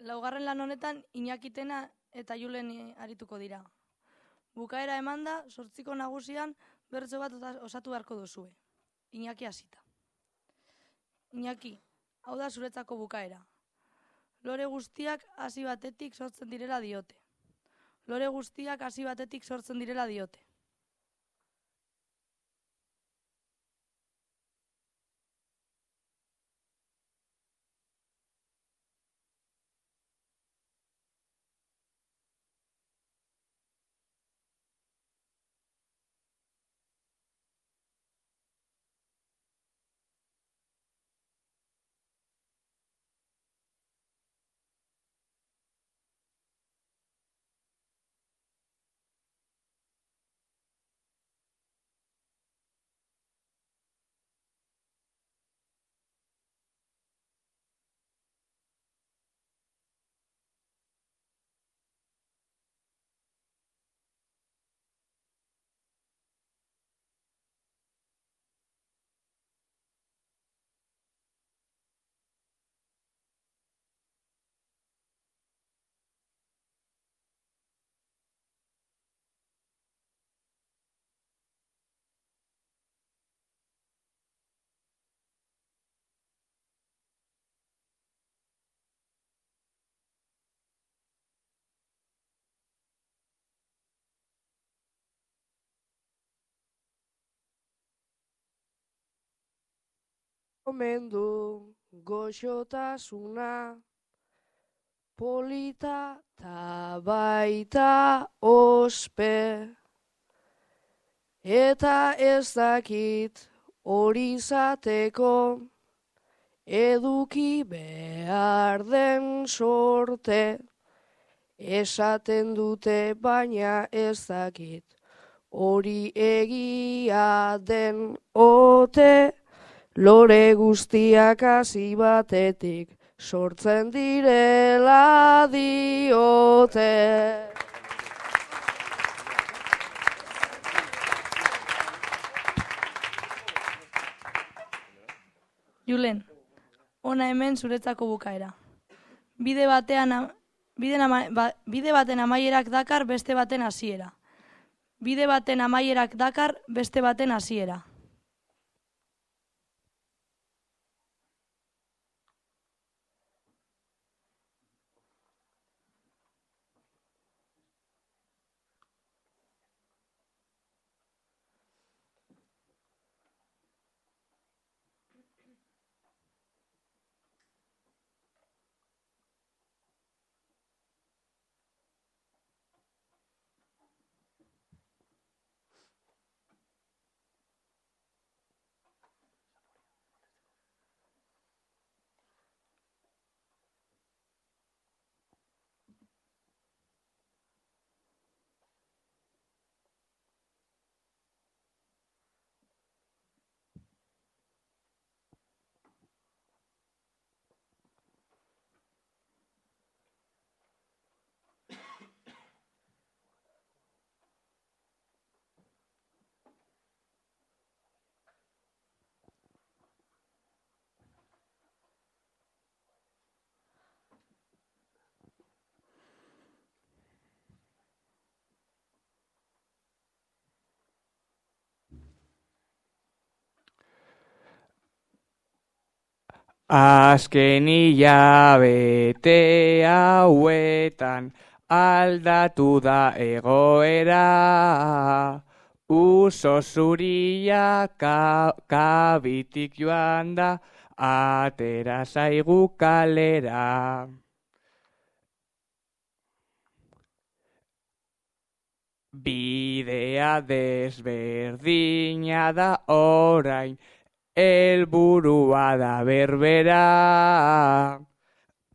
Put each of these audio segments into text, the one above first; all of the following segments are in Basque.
Laugarren lan honetan Iñakitena eta Julen arituko dira. Bukaera emanda, sortziko nagusian bertso bat osatu beharko duzue. Iñaki hasita. Iñaki, hau da zuretzako bukaera. Lore guztiak hasi batetik sortzen direla diote. Lore guztiak hasi batetik sortzen direla diote. Komendu goxotasuna polita ta baita ospe. Eta ez dakit hori zateko eduki behar den sorte. Esaten dute baina ez dakit hori egia den ote lore guztiak hasi batetik sortzen direla diote. Julen, ona hemen zuretzako bukaera. Bide batean bide, ba, bide baten amaierak dakar beste baten hasiera. Bide baten amaierak dakar beste baten hasiera. Azken hilabete hauetan aldatu da egoera, uso zuria kabitik joan da, atera zaigu kalera. Bidea desberdina da orain, helburua da berbera.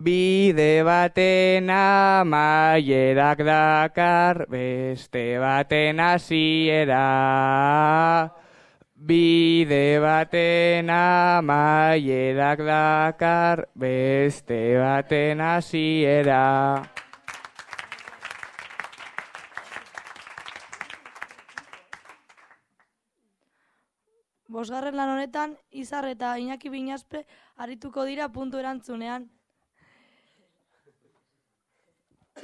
Bide baten amaierak dakar, beste baten hasiera. Bide baten amaierak dakar, beste baten hasiera. Bosgarren lan honetan, Izar eta Iñaki Binazpe arituko dira puntu erantzunean.